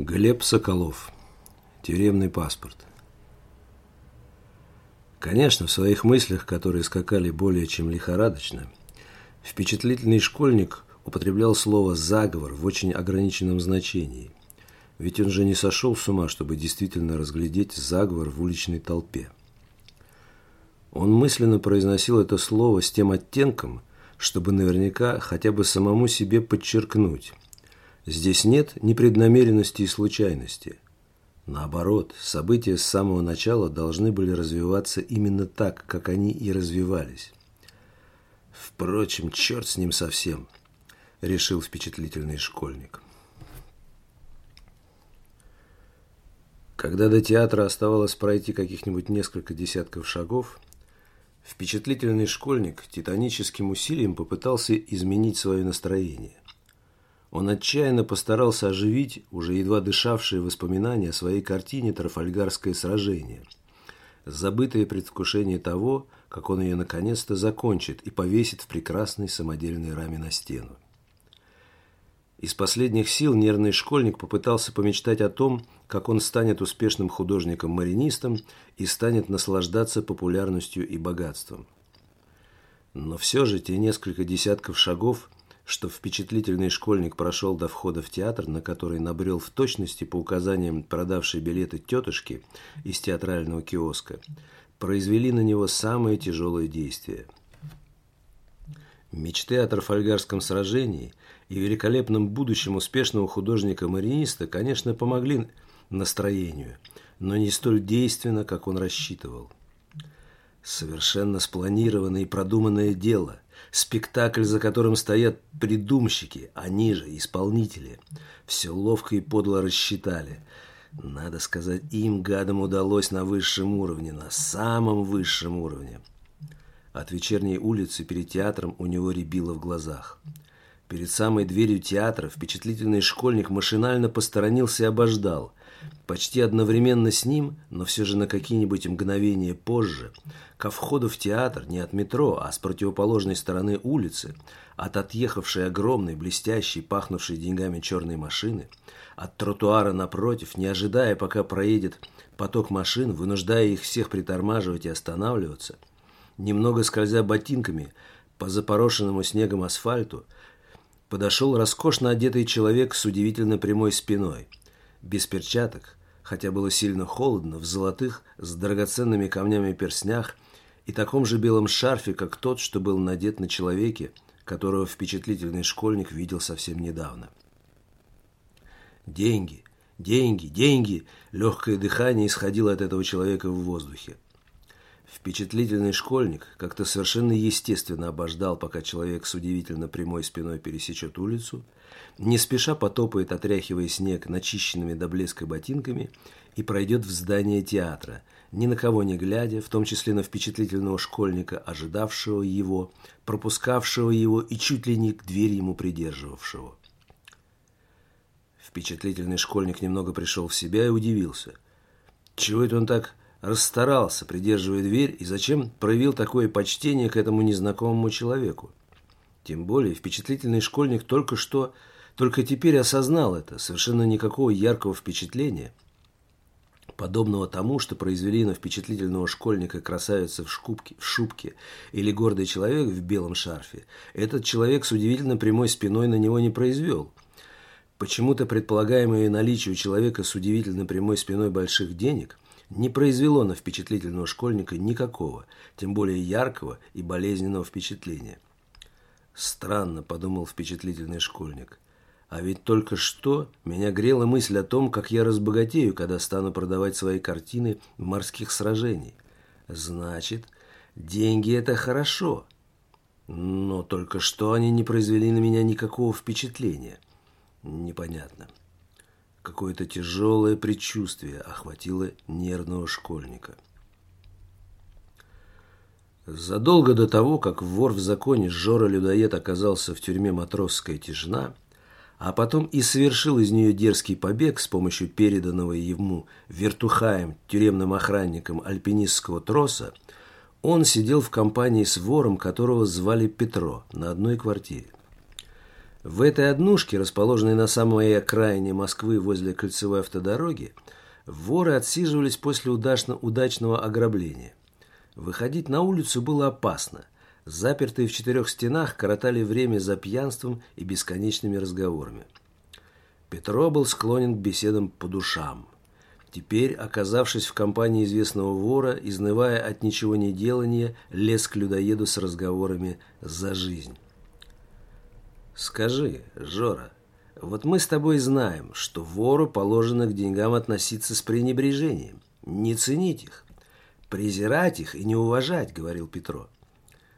Глеб Соколов. Тюремный паспорт. Конечно, в своих мыслях, которые скакали более чем лихорадочно, впечатлительный школьник употреблял слово «заговор» в очень ограниченном значении. Ведь он же не сошел с ума, чтобы действительно разглядеть заговор в уличной толпе. Он мысленно произносил это слово с тем оттенком, чтобы наверняка хотя бы самому себе подчеркнуть – Здесь нет непреднамеренности и случайности. Наоборот, события с самого начала должны были развиваться именно так, как они и развивались. Впрочем, черт с ним совсем, решил впечатлительный школьник. Когда до театра оставалось пройти каких-нибудь несколько десятков шагов, впечатлительный школьник титаническим усилием попытался изменить свое настроение. Он отчаянно постарался оживить уже едва дышавшие воспоминания о своей картине «Трафальгарское сражение», забытое предвкушение того, как он ее наконец-то закончит и повесит в прекрасной самодельной раме на стену. Из последних сил нервный школьник попытался помечтать о том, как он станет успешным художником-маринистом и станет наслаждаться популярностью и богатством. Но все же те несколько десятков шагов – что впечатлительный школьник прошел до входа в театр, на который набрел в точности по указаниям продавшей билеты тетушки из театрального киоска, произвели на него самое тяжелое действие. Мечты о Трафальгарском сражении и великолепном будущем успешного художника-мариниста, конечно, помогли настроению, но не столь действенно, как он рассчитывал. Совершенно спланированное и продуманное дело – Спектакль, за которым стоят придумщики, они же исполнители. Все ловко и подло рассчитали. Надо сказать, им, гадам, удалось на высшем уровне, на самом высшем уровне. От вечерней улицы перед театром у него рябило в глазах. Перед самой дверью театра впечатлительный школьник машинально посторонился и обождал. Почти одновременно с ним, но все же на какие-нибудь мгновения позже, ко входу в театр не от метро, а с противоположной стороны улицы, от отъехавшей огромной, блестящей, пахнувшей деньгами черной машины, от тротуара напротив, не ожидая, пока проедет поток машин, вынуждая их всех притормаживать и останавливаться, немного скользя ботинками по запорошенному снегом асфальту, подошел роскошно одетый человек с удивительно прямой спиной, без перчаток, хотя было сильно холодно, в золотых с драгоценными камнями перснях и таком же белом шарфе, как тот, что был надет на человеке, которого впечатлительный школьник видел совсем недавно. Деньги, деньги, деньги! Легкое дыхание исходило от этого человека в воздухе. Впечатлительный школьник как-то совершенно естественно обождал, пока человек с удивительно прямой спиной пересечет улицу, не спеша потопает, отряхивая снег начищенными до блеска ботинками и пройдет в здание театра, ни на кого не глядя, в том числе на впечатлительного школьника, ожидавшего его, пропускавшего его и чуть ли не к двери ему придерживавшего. Впечатлительный школьник немного пришел в себя и удивился. Чего это он так расстарался, придерживая дверь, и зачем проявил такое почтение к этому незнакомому человеку. Тем более впечатлительный школьник только что, только теперь осознал это, совершенно никакого яркого впечатления, подобного тому, что произвели на впечатлительного школьника красавица в, шкубке, в шубке или гордый человек в белом шарфе, этот человек с удивительно прямой спиной на него не произвел. Почему-то предполагаемое наличие у человека с удивительно прямой спиной больших денег – не произвело на впечатлительного школьника никакого, тем более яркого и болезненного впечатления. «Странно», – подумал впечатлительный школьник. «А ведь только что меня грела мысль о том, как я разбогатею, когда стану продавать свои картины морских сражений. Значит, деньги – это хорошо. Но только что они не произвели на меня никакого впечатления. Непонятно». Какое-то тяжелое предчувствие охватило нервного школьника. Задолго до того, как вор в законе Жора-людоед оказался в тюрьме «Матросская тишина», а потом и совершил из нее дерзкий побег с помощью переданного ему вертухаем, тюремным охранником альпинистского троса, он сидел в компании с вором, которого звали Петро, на одной квартире. В этой однушке, расположенной на самой окраине Москвы возле кольцевой автодороги, воры отсиживались после удачно, удачного ограбления. Выходить на улицу было опасно. Запертые в четырех стенах коротали время за пьянством и бесконечными разговорами. Петро был склонен к беседам по душам. Теперь, оказавшись в компании известного вора, изнывая от ничего не делания, лез к людоеду с разговорами за жизнь. «Скажи, Жора, вот мы с тобой знаем, что вору положено к деньгам относиться с пренебрежением, не ценить их. «Презирать их и не уважать», — говорил Петро.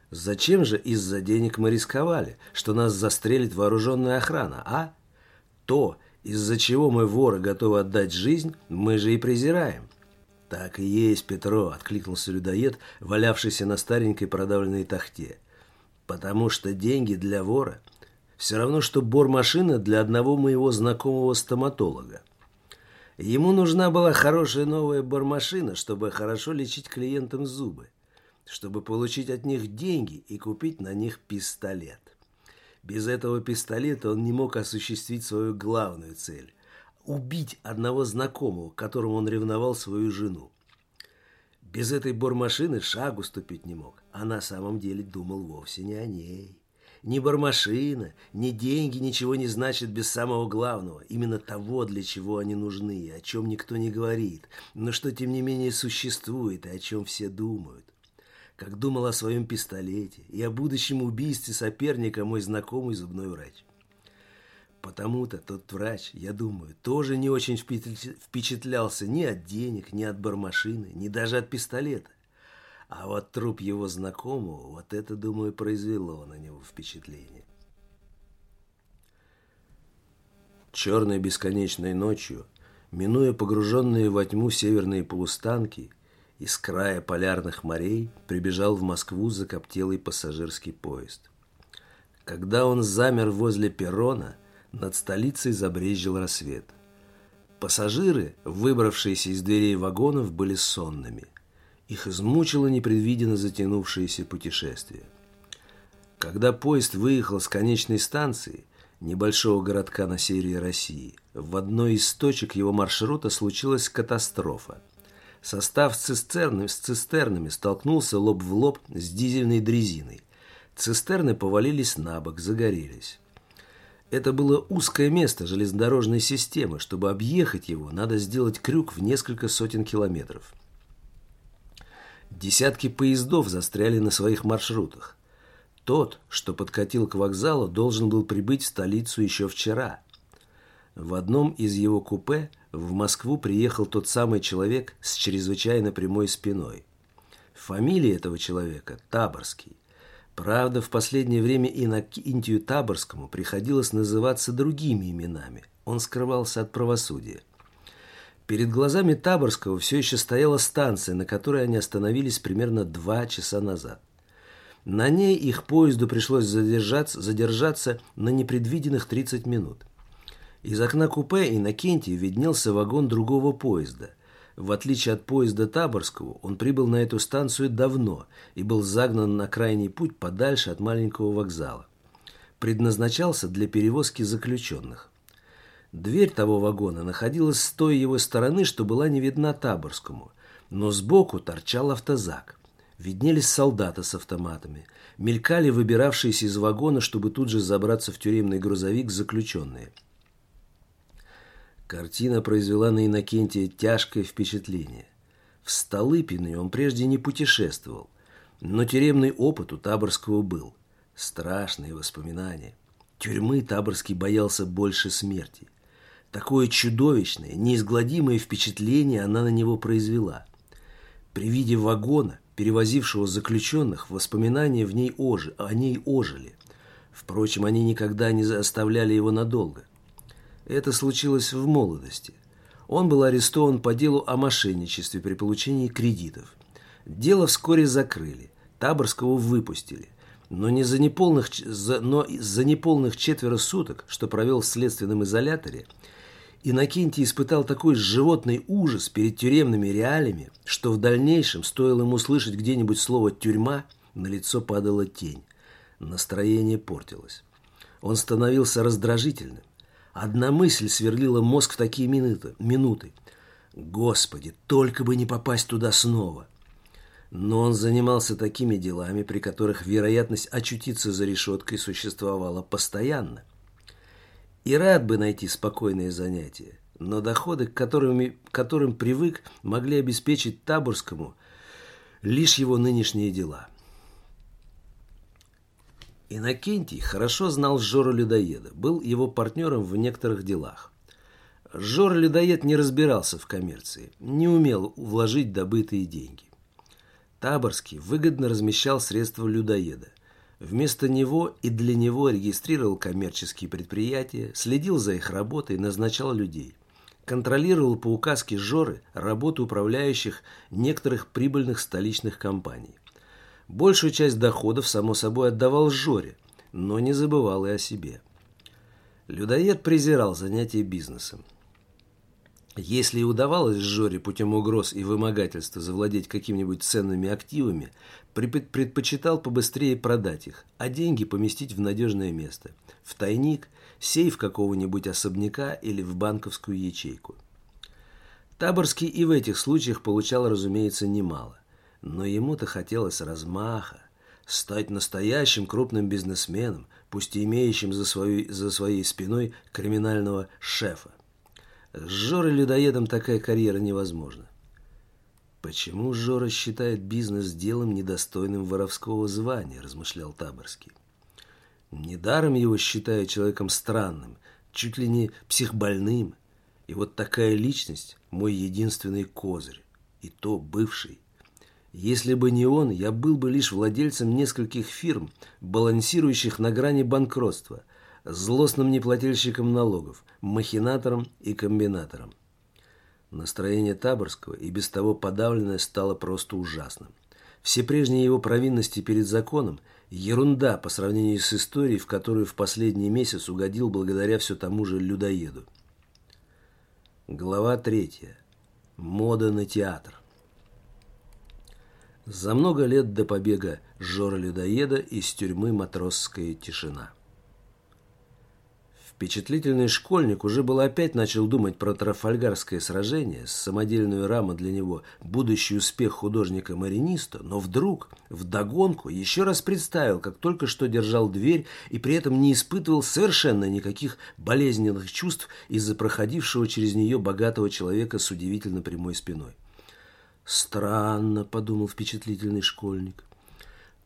«Зачем же из-за денег мы рисковали, что нас застрелит вооруженная охрана, а? То, из-за чего мы, воры, готовы отдать жизнь, мы же и презираем». «Так и есть, Петро», — откликнулся людоед, валявшийся на старенькой продавленной тахте. «Потому что деньги для вора все равно, что бормашина для одного моего знакомого стоматолога. Ему нужна была хорошая новая бормашина, чтобы хорошо лечить клиентам зубы, чтобы получить от них деньги и купить на них пистолет. Без этого пистолета он не мог осуществить свою главную цель – убить одного знакомого, которому он ревновал свою жену. Без этой бормашины шагу ступить не мог, а на самом деле думал вовсе не о ней. Ни бармашина, ни деньги ничего не значат без самого главного, именно того, для чего они нужны, о чем никто не говорит, но что тем не менее существует и о чем все думают. Как думал о своем пистолете и о будущем убийстве соперника мой знакомый зубной врач. Потому-то тот врач, я думаю, тоже не очень впечатлялся ни от денег, ни от бармашины, ни даже от пистолета. А вот труп его знакомого, вот это, думаю, произвело на него впечатление. Черной бесконечной ночью, минуя погруженные во тьму северные полустанки, из края полярных морей прибежал в Москву закоптелый пассажирский поезд. Когда он замер возле перрона, над столицей забрезжил рассвет. Пассажиры, выбравшиеся из дверей вагонов, были сонными – их измучило непредвиденно затянувшееся путешествие. Когда поезд выехал с конечной станции, небольшого городка на севере России, в одной из точек его маршрута случилась катастрофа. Состав цистерны, с цистернами столкнулся лоб в лоб с дизельной дрезиной. Цистерны повалились на бок, загорелись. Это было узкое место железнодорожной системы. Чтобы объехать его, надо сделать крюк в несколько сотен километров. Десятки поездов застряли на своих маршрутах. Тот, что подкатил к вокзалу, должен был прибыть в столицу еще вчера. В одном из его купе в Москву приехал тот самый человек с чрезвычайно прямой спиной. Фамилия этого человека – Таборский. Правда, в последнее время Иннокентию Таборскому приходилось называться другими именами. Он скрывался от правосудия. Перед глазами Таборского все еще стояла станция, на которой они остановились примерно два часа назад. На ней их поезду пришлось задержаться, задержаться на непредвиденных 30 минут. Из окна купе Иннокентий виднелся вагон другого поезда. В отличие от поезда Таборского, он прибыл на эту станцию давно и был загнан на крайний путь подальше от маленького вокзала. Предназначался для перевозки заключенных. Дверь того вагона находилась с той его стороны, что была не видна Таборскому, но сбоку торчал автозак. Виднелись солдаты с автоматами, мелькали выбиравшиеся из вагона, чтобы тут же забраться в тюремный грузовик заключенные. Картина произвела на Иннокентия тяжкое впечатление. В Столыпино он прежде не путешествовал, но тюремный опыт у Таборского был. Страшные воспоминания. Тюрьмы Таборский боялся больше смерти. Такое чудовищное, неизгладимое впечатление она на него произвела. При виде вагона, перевозившего заключенных, воспоминания в ней ожи, о ней ожили. Впрочем, они никогда не оставляли его надолго. Это случилось в молодости. Он был арестован по делу о мошенничестве при получении кредитов. Дело вскоре закрыли, Таборского выпустили. Но, не за неполных, за, но за неполных четверо суток, что провел в следственном изоляторе, Иннокентий испытал такой животный ужас перед тюремными реалиями, что в дальнейшем, стоило ему слышать где-нибудь слово «тюрьма», на лицо падала тень. Настроение портилось. Он становился раздражительным. Одна мысль сверлила мозг в такие минуты. минуты. Господи, только бы не попасть туда снова. Но он занимался такими делами, при которых вероятность очутиться за решеткой существовала постоянно. И рад бы найти спокойные занятия, но доходы, к которым, которым привык, могли обеспечить Таборскому лишь его нынешние дела. Иннокентий хорошо знал Жора-людоеда, был его партнером в некоторых делах. Жора-людоед не разбирался в коммерции, не умел вложить добытые деньги. Таборский выгодно размещал средства людоеда. Вместо него и для него регистрировал коммерческие предприятия, следил за их работой, назначал людей. Контролировал по указке Жоры работу управляющих некоторых прибыльных столичных компаний. Большую часть доходов, само собой, отдавал Жоре, но не забывал и о себе. Людоед презирал занятия бизнесом. Если и удавалось Жоре путем угроз и вымогательства завладеть какими-нибудь ценными активами, предпочитал побыстрее продать их, а деньги поместить в надежное место – в тайник, сейф какого-нибудь особняка или в банковскую ячейку. Таборский и в этих случаях получал, разумеется, немало. Но ему-то хотелось размаха, стать настоящим крупным бизнесменом, пусть и имеющим за, свою, за своей спиной криминального шефа. С Жорой-людоедом такая карьера невозможна. «Почему Жора считает бизнес делом недостойным воровского звания?» – размышлял Таборский. «Недаром его считают человеком странным, чуть ли не психбольным. И вот такая личность – мой единственный козырь, и то бывший. Если бы не он, я был бы лишь владельцем нескольких фирм, балансирующих на грани банкротства, злостным неплательщиком налогов, махинатором и комбинатором. Настроение Таборского и без того подавленное стало просто ужасным. Все прежние его провинности перед законом – ерунда по сравнению с историей, в которую в последний месяц угодил благодаря все тому же людоеду. Глава третья. Мода на театр. За много лет до побега Жора-людоеда из тюрьмы «Матросская тишина». Впечатлительный школьник уже был опять начал думать про Трафальгарское сражение, самодельную раму для него, будущий успех художника-мариниста, но вдруг, вдогонку, еще раз представил, как только что держал дверь и при этом не испытывал совершенно никаких болезненных чувств из-за проходившего через нее богатого человека с удивительно прямой спиной. «Странно», — подумал впечатлительный школьник.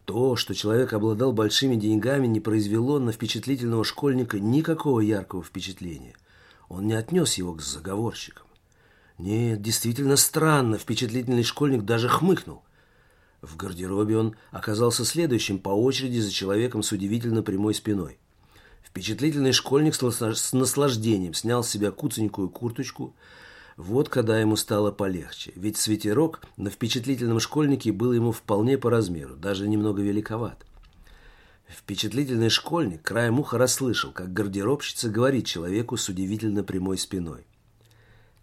То, что человек обладал большими деньгами, не произвело на впечатлительного школьника никакого яркого впечатления. Он не отнес его к заговорщикам. Нет, действительно странно, впечатлительный школьник даже хмыкнул. В гардеробе он оказался следующим по очереди за человеком с удивительно прямой спиной. Впечатлительный школьник с наслаждением снял с себя куценькую курточку, вот когда ему стало полегче, ведь свитерок на впечатлительном школьнике был ему вполне по размеру, даже немного великоват. Впечатлительный школьник краем уха расслышал, как гардеробщица говорит человеку с удивительно прямой спиной.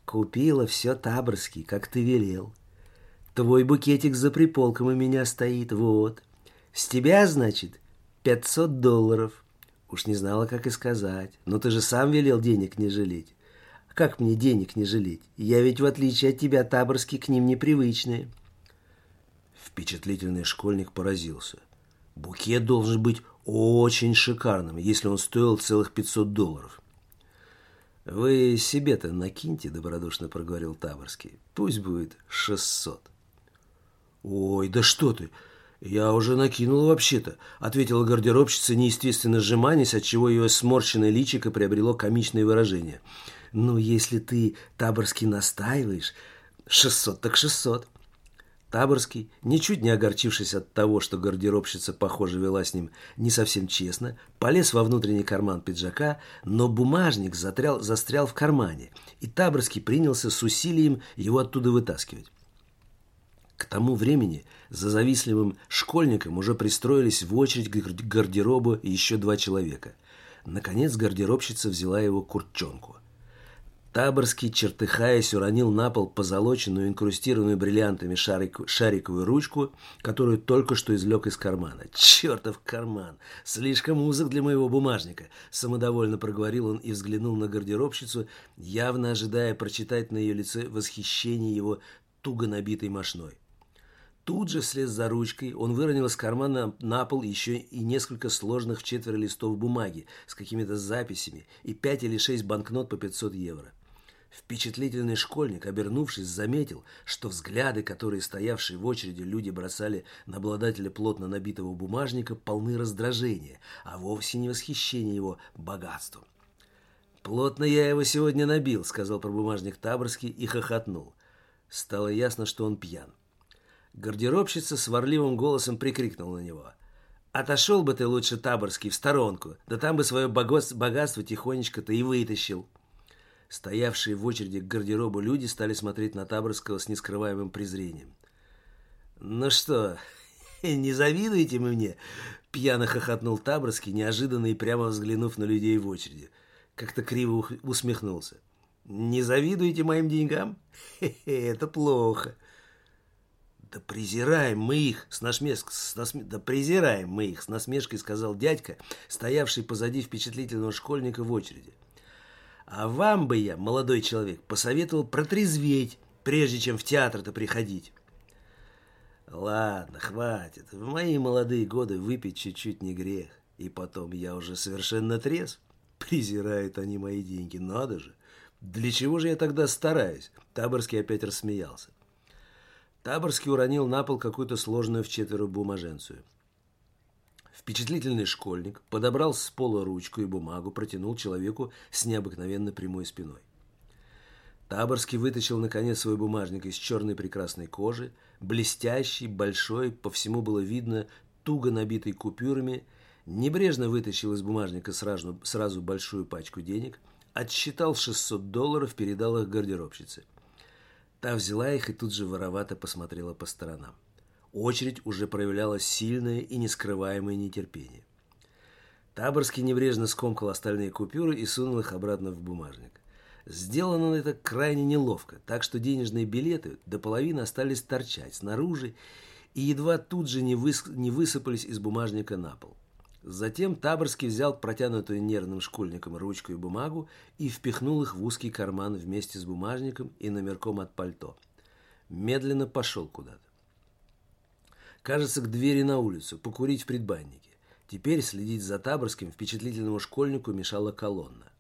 «Купила все таборский, как ты велел. Твой букетик за приполком у меня стоит, вот. С тебя, значит, пятьсот долларов. Уж не знала, как и сказать. Но ты же сам велел денег не жалеть. Как мне денег не жалеть? Я ведь, в отличие от тебя, таборский к ним непривычный. Впечатлительный школьник поразился. Букет должен быть очень шикарным, если он стоил целых 500 долларов. «Вы себе-то накиньте», — добродушно проговорил Таборский. «Пусть будет 600». «Ой, да что ты! Я уже накинул вообще-то», — ответила гардеробщица, неестественно сжимаясь, отчего ее сморщенное личико приобрело комичное выражение — ну, если ты, Таборский, настаиваешь, шестьсот так шестьсот. Таборский, ничуть не огорчившись от того, что гардеробщица, похоже, вела с ним не совсем честно, полез во внутренний карман пиджака, но бумажник затрял, застрял в кармане, и Таборский принялся с усилием его оттуда вытаскивать. К тому времени за завистливым школьником уже пристроились в очередь к гардеробу еще два человека. Наконец гардеробщица взяла его куртчонку. Таборский, чертыхаясь, уронил на пол позолоченную, инкрустированную бриллиантами шарик, шариковую ручку, которую только что извлек из кармана. «Чертов карман! Слишком узок для моего бумажника!» Самодовольно проговорил он и взглянул на гардеробщицу, явно ожидая прочитать на ее лице восхищение его туго набитой мошной. Тут же, вслед за ручкой, он выронил из кармана на пол еще и несколько сложных в четверо листов бумаги с какими-то записями и пять или шесть банкнот по 500 евро. Впечатлительный школьник, обернувшись, заметил, что взгляды, которые стоявшие в очереди люди бросали на обладателя плотно набитого бумажника, полны раздражения, а вовсе не восхищения его богатством. «Плотно я его сегодня набил», — сказал про бумажник Таборский и хохотнул. Стало ясно, что он пьян. Гардеробщица сварливым голосом прикрикнула на него. «Отошел бы ты лучше, Таборский, в сторонку, да там бы свое богатство тихонечко-то и вытащил». Стоявшие в очереди к гардеробу люди стали смотреть на Таборского с нескрываемым презрением. «Ну что, не завидуете вы мне?» Пьяно хохотнул Таборский, неожиданно и прямо взглянув на людей в очереди. Как-то криво усмехнулся. «Не завидуете моим деньгам? Хе-хе, это плохо». «Да презираем мы их!» с насмешкой, с насме... «Да презираем мы их!» с насмешкой сказал дядька, стоявший позади впечатлительного школьника в очереди. А вам бы я, молодой человек, посоветовал протрезветь, прежде чем в театр-то приходить. Ладно, хватит. В мои молодые годы выпить чуть-чуть не грех. И потом я уже совершенно трезв. Презирают они мои деньги, надо же. Для чего же я тогда стараюсь? Таборский опять рассмеялся. Таборский уронил на пол какую-то сложную в четверо бумаженцию. Впечатлительный школьник подобрал с пола ручку и бумагу, протянул человеку с необыкновенно прямой спиной. Таборский вытащил, наконец, свой бумажник из черной прекрасной кожи, блестящий, большой, по всему было видно, туго набитый купюрами, небрежно вытащил из бумажника сразу, сразу большую пачку денег, отсчитал 600 долларов, передал их гардеробщице. Та взяла их и тут же воровато посмотрела по сторонам. Очередь уже проявляла сильное и нескрываемое нетерпение. Таборский небрежно скомкал остальные купюры и сунул их обратно в бумажник. Сделано это крайне неловко, так что денежные билеты до половины остались торчать снаружи и едва тут же не, выс... не высыпались из бумажника на пол. Затем Таборский взял протянутую нервным школьником ручку и бумагу и впихнул их в узкий карман вместе с бумажником и номерком от пальто. Медленно пошел куда-то. Кажется, к двери на улицу, покурить в предбаннике. Теперь следить за Таборским впечатлительному школьнику мешала колонна.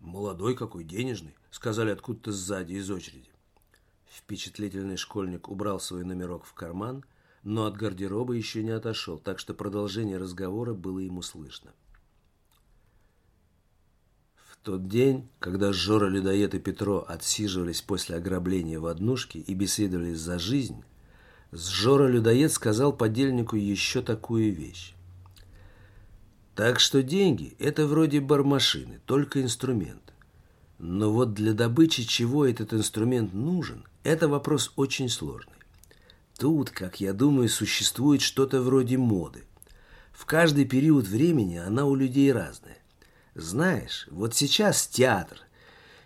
«Молодой какой, денежный», — сказали откуда-то сзади из очереди. Впечатлительный школьник убрал свой номерок в карман, но от гардероба еще не отошел, так что продолжение разговора было ему слышно. В тот день, когда Жора, Людоед и Петро отсиживались после ограбления в однушке и беседовали за жизнь, Жора-людоед сказал подельнику еще такую вещь. Так что деньги – это вроде бармашины, только инструмент. Но вот для добычи чего этот инструмент нужен – это вопрос очень сложный. Тут, как я думаю, существует что-то вроде моды. В каждый период времени она у людей разная. Знаешь, вот сейчас театр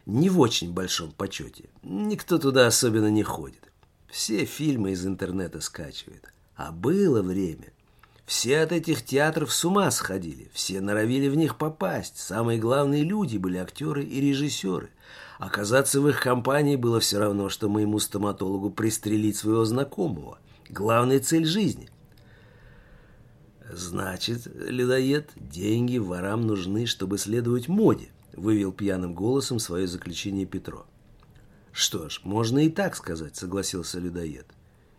не в очень большом почете. Никто туда особенно не ходит. Все фильмы из интернета скачивают. А было время. Все от этих театров с ума сходили, все норовили в них попасть. Самые главные люди были актеры и режиссеры. Оказаться в их компании было все равно, что моему стоматологу пристрелить своего знакомого. Главная цель жизни. Значит, людоед, деньги ворам нужны, чтобы следовать моде, вывел пьяным голосом свое заключение Петро. Что ж, можно и так сказать, согласился людоед.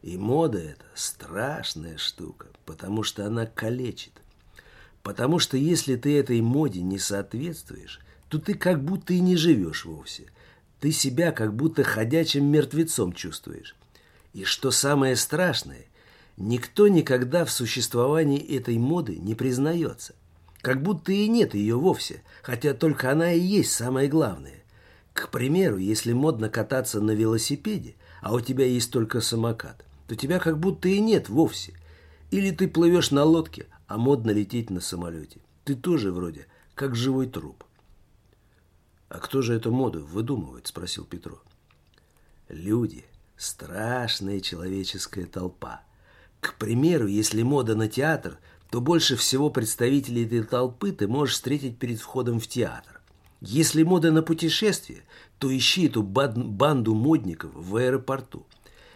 И мода это страшная штука, потому что она калечит. Потому что если ты этой моде не соответствуешь, то ты как будто и не живешь вовсе. Ты себя как будто ходячим мертвецом чувствуешь. И что самое страшное, никто никогда в существовании этой моды не признается. Как будто и нет ее вовсе, хотя только она и есть самое главное. К примеру, если модно кататься на велосипеде, а у тебя есть только самокат, то тебя как будто и нет вовсе. Или ты плывешь на лодке, а модно лететь на самолете. Ты тоже вроде как живой труп. «А кто же эту моду выдумывает?» – спросил Петро. «Люди. Страшная человеческая толпа. К примеру, если мода на театр, то больше всего представителей этой толпы ты можешь встретить перед входом в театр. Если мода на путешествие, то ищи эту банду модников в аэропорту.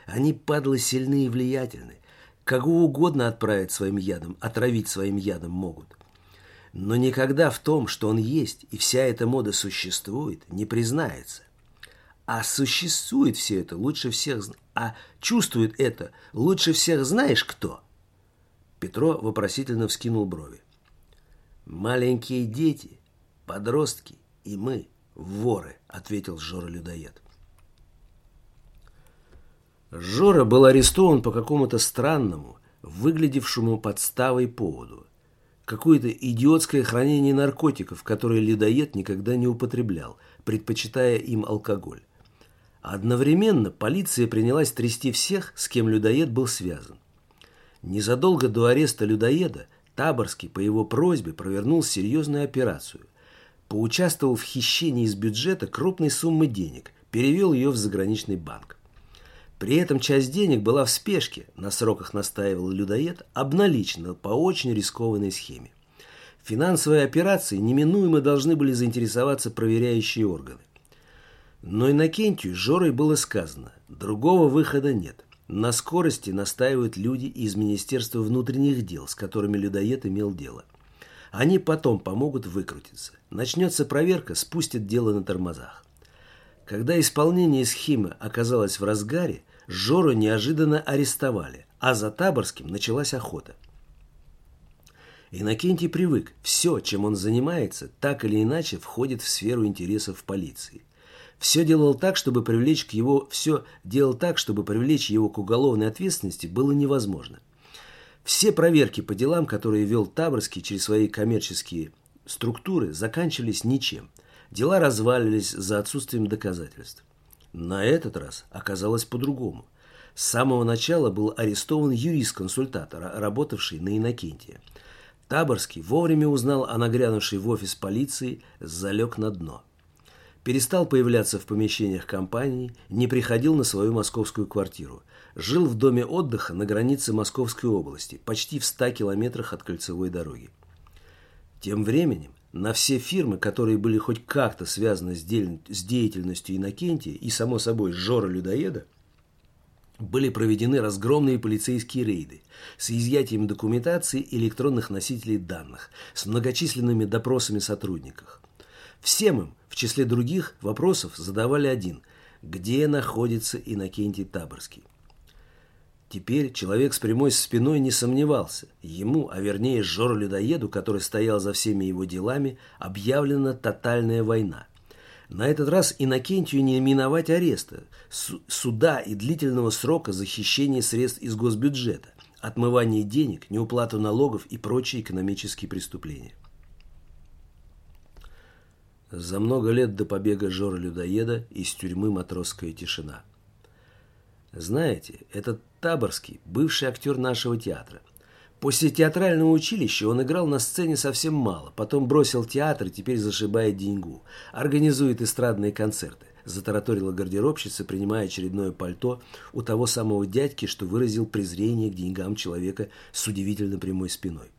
Они, падлы, сильны и влиятельны. Кого угодно отправить своим ядом, отравить своим ядом могут. Но никогда в том, что он есть, и вся эта мода существует, не признается. А существует все это лучше всех, а чувствует это лучше всех знаешь кто? Петро вопросительно вскинул брови. Маленькие дети, подростки и мы, воры, ответил Жора-людоед. Жора был арестован по какому-то странному, выглядевшему подставой поводу. Какое-то идиотское хранение наркотиков, которые людоед никогда не употреблял, предпочитая им алкоголь. Одновременно полиция принялась трясти всех, с кем людоед был связан. Незадолго до ареста людоеда Таборский по его просьбе провернул серьезную операцию. Поучаствовал в хищении из бюджета крупной суммы денег, перевел ее в заграничный банк. При этом часть денег была в спешке, на сроках настаивал людоед, обналичена по очень рискованной схеме. Финансовые операции неминуемо должны были заинтересоваться проверяющие органы. Но Иннокентию Жорой было сказано, другого выхода нет. На скорости настаивают люди из Министерства внутренних дел, с которыми людоед имел дело. Они потом помогут выкрутиться. Начнется проверка, спустят дело на тормозах. Когда исполнение схемы оказалось в разгаре, Жору неожиданно арестовали, а за Таборским началась охота. Иннокентий привык, все, чем он занимается, так или иначе входит в сферу интересов полиции. Все делал так, чтобы привлечь к его, все делал так, чтобы привлечь его к уголовной ответственности было невозможно. Все проверки по делам, которые вел Таборский через свои коммерческие структуры, заканчивались ничем. Дела развалились за отсутствием доказательств. На этот раз оказалось по-другому. С самого начала был арестован юрист-консультат, работавший на Иннокентия. Таборский вовремя узнал о нагрянувшей в офис полиции, залег на дно. Перестал появляться в помещениях компании, не приходил на свою московскую квартиру. Жил в доме отдыха на границе Московской области, почти в 100 километрах от кольцевой дороги. Тем временем на все фирмы, которые были хоть как-то связаны с, деятельностью Иннокентия и, само собой, Жора-людоеда, были проведены разгромные полицейские рейды с изъятием документации и электронных носителей данных, с многочисленными допросами сотрудников. Всем им, в числе других вопросов, задавали один – где находится Иннокентий Таборский? Теперь человек с прямой спиной не сомневался. Ему, а вернее Жору-людоеду, который стоял за всеми его делами, объявлена тотальная война. На этот раз Иннокентию не миновать ареста, суда и длительного срока захищения средств из госбюджета, отмывания денег, неуплату налогов и прочие экономические преступления. За много лет до побега Жора-людоеда из тюрьмы «Матросская тишина». Знаете, этот Таборский, бывший актер нашего театра. После театрального училища он играл на сцене совсем мало, потом бросил театр и теперь зашибает деньгу. Организует эстрадные концерты. Затараторила гардеробщица, принимая очередное пальто у того самого дядьки, что выразил презрение к деньгам человека с удивительно прямой спиной.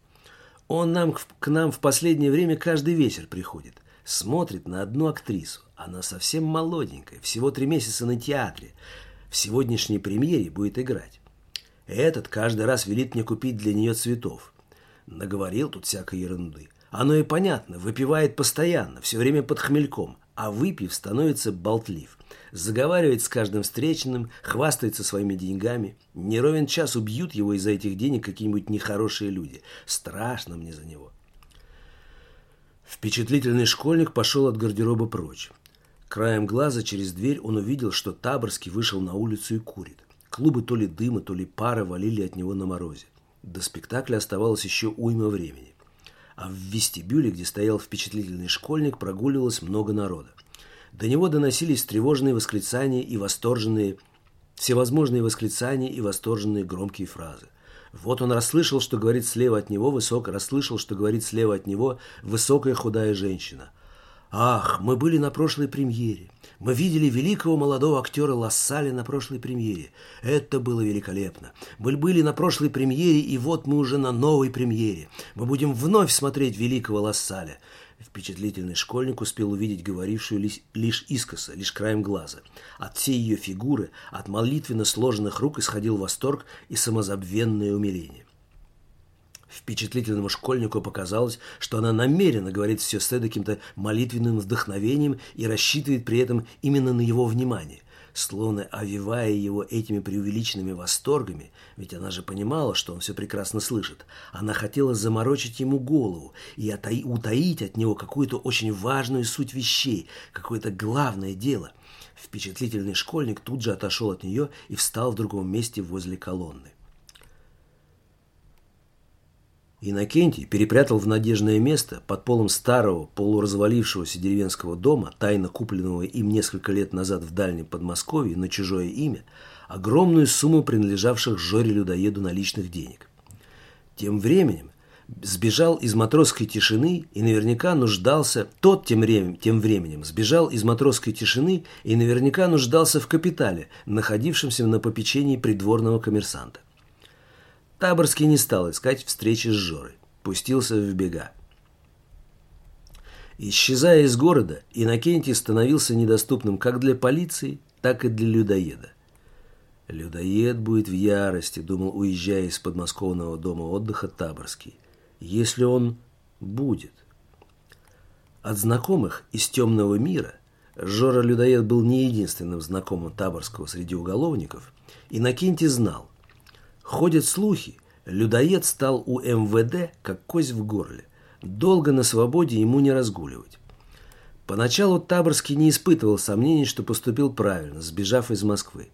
Он нам, к нам в последнее время каждый вечер приходит. Смотрит на одну актрису. Она совсем молоденькая, всего три месяца на театре в сегодняшней премьере будет играть. Этот каждый раз велит мне купить для нее цветов. Наговорил тут всякой ерунды. Оно и понятно, выпивает постоянно, все время под хмельком, а выпив становится болтлив. Заговаривает с каждым встреченным, хвастается своими деньгами. Не ровен час убьют его из-за этих денег какие-нибудь нехорошие люди. Страшно мне за него. Впечатлительный школьник пошел от гардероба прочь. Краем глаза через дверь он увидел, что Таборский вышел на улицу и курит. Клубы то ли дыма, то ли пара валили от него на морозе. До спектакля оставалось еще уйма времени. А в вестибюле, где стоял впечатлительный школьник, прогуливалось много народа. До него доносились тревожные восклицания и восторженные, всевозможные восклицания и восторженные громкие фразы. Вот он расслышал, что говорит слева от него высокая, расслышал, что говорит слева от него высокая худая женщина – Ах, мы были на прошлой премьере. Мы видели великого молодого актера Лассаля на прошлой премьере. Это было великолепно. Мы были на прошлой премьере, и вот мы уже на новой премьере. Мы будем вновь смотреть великого Лассаля. Впечатлительный школьник успел увидеть говорившую лишь искоса, лишь краем глаза. От всей ее фигуры, от молитвенно сложенных рук исходил восторг и самозабвенное умиление. Впечатлительному школьнику показалось, что она намеренно говорит все с каким-то молитвенным вдохновением и рассчитывает при этом именно на его внимание, словно овивая его этими преувеличенными восторгами, ведь она же понимала, что он все прекрасно слышит. Она хотела заморочить ему голову и утаить от него какую-то очень важную суть вещей, какое-то главное дело. Впечатлительный школьник тут же отошел от нее и встал в другом месте возле колонны. Иннокентий перепрятал в надежное место под полом старого, полуразвалившегося деревенского дома, тайно купленного им несколько лет назад в дальнем Подмосковье на чужое имя, огромную сумму принадлежавших Жоре-людоеду наличных денег. Тем временем сбежал из матросской тишины и наверняка нуждался... Тот тем временем, тем временем сбежал из матросской тишины и наверняка нуждался в капитале, находившемся на попечении придворного коммерсанта. Таборский не стал искать встречи с Жорой. Пустился в бега. Исчезая из города, Иннокентий становился недоступным как для полиции, так и для людоеда. «Людоед будет в ярости», — думал, уезжая из подмосковного дома отдыха Таборский. «Если он будет». От знакомых из темного мира Жора-людоед был не единственным знакомым Таборского среди уголовников. Иннокентий знал, Ходят слухи, людоед стал у МВД как кость в горле. Долго на свободе ему не разгуливать. Поначалу Таборский не испытывал сомнений, что поступил правильно, сбежав из Москвы.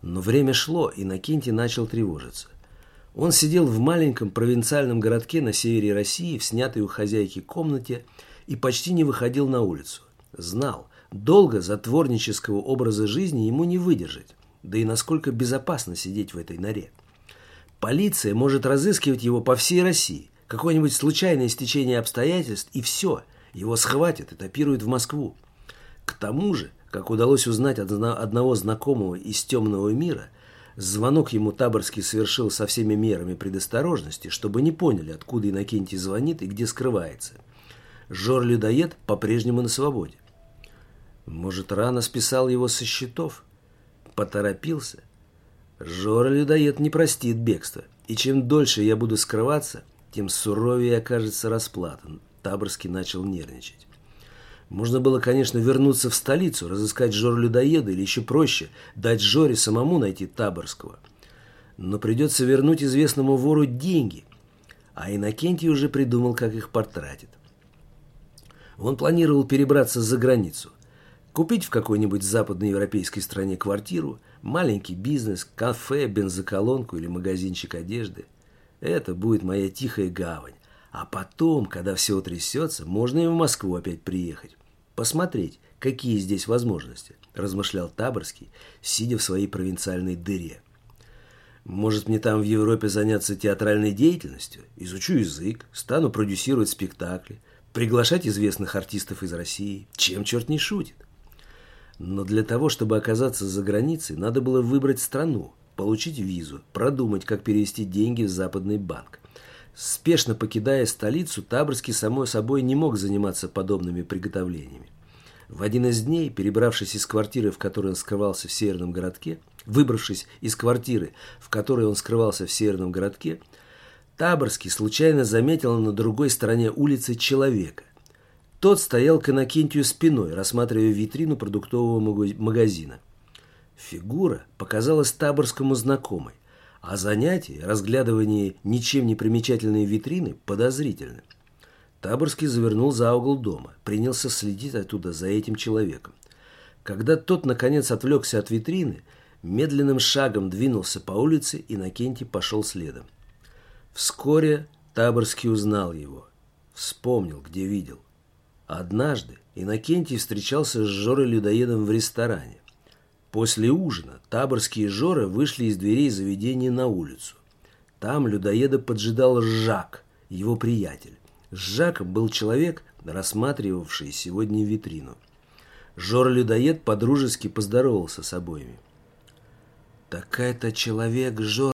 Но время шло, и Накинти начал тревожиться. Он сидел в маленьком провинциальном городке на севере России, в снятой у хозяйки комнате, и почти не выходил на улицу. Знал, долго затворнического образа жизни ему не выдержать, да и насколько безопасно сидеть в этой норе. Полиция может разыскивать его по всей России. Какое-нибудь случайное стечение обстоятельств, и все. Его схватят и топируют в Москву. К тому же, как удалось узнать от одного знакомого из темного мира, звонок ему Таборский совершил со всеми мерами предосторожности, чтобы не поняли, откуда Иннокентий звонит и где скрывается. Жор-людоед по-прежнему на свободе. Может, рано списал его со счетов? Поторопился – Жора-людоед не простит бегства, и чем дольше я буду скрываться, тем суровее окажется расплата. Таборский начал нервничать. Можно было, конечно, вернуться в столицу, разыскать Жора-людоеда или еще проще, дать Жоре самому найти Таборского. Но придется вернуть известному вору деньги, а Иннокентий уже придумал, как их потратит. Он планировал перебраться за границу, купить в какой-нибудь западноевропейской стране квартиру – Маленький бизнес, кафе, бензоколонку или магазинчик одежды. Это будет моя тихая гавань. А потом, когда все утрясется, можно и в Москву опять приехать. Посмотреть, какие здесь возможности, размышлял Таборский, сидя в своей провинциальной дыре. Может, мне там в Европе заняться театральной деятельностью? Изучу язык, стану продюсировать спектакли, приглашать известных артистов из России. Чем черт не шутит? Но для того, чтобы оказаться за границей, надо было выбрать страну, получить визу, продумать, как перевести деньги в западный банк. Спешно покидая столицу, Таборский, само собой, не мог заниматься подобными приготовлениями. В один из дней, перебравшись из квартиры, в которой он скрывался в северном городке, выбравшись из квартиры, в которой он скрывался в северном городке, Таборский случайно заметил на другой стороне улицы человека. Тот стоял к Иннокентию спиной, рассматривая витрину продуктового магазина. Фигура показалась Таборскому знакомой, а занятие, разглядывание ничем не примечательной витрины, подозрительно. Таборский завернул за угол дома, принялся следить оттуда за этим человеком. Когда тот, наконец, отвлекся от витрины, медленным шагом двинулся по улице, и Накентий пошел следом. Вскоре Таборский узнал его. Вспомнил, где видел. Однажды Иннокентий встречался с Жорой-людоедом в ресторане. После ужина таборские Жоры вышли из дверей заведения на улицу. Там людоеда поджидал Жак, его приятель. С Жаком был человек, рассматривавшие сегодня витрину. Жор-людоед подружески поздоровался с обоими. «Так это человек Жор